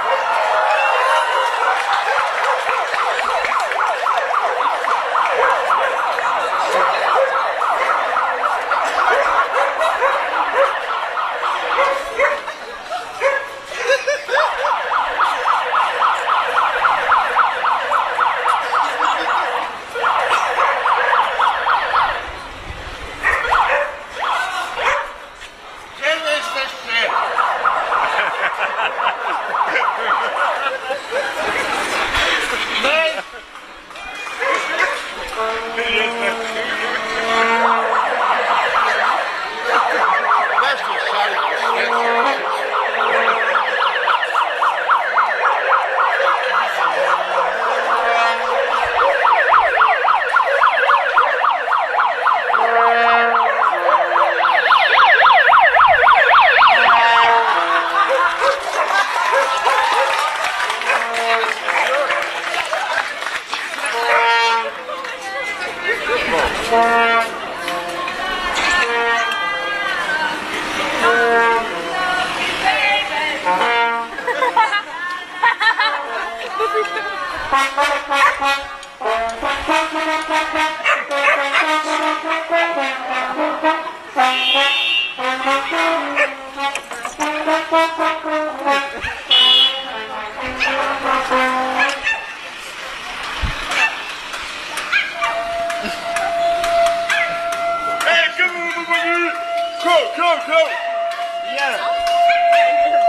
Thank. Go, go, go! Yeah.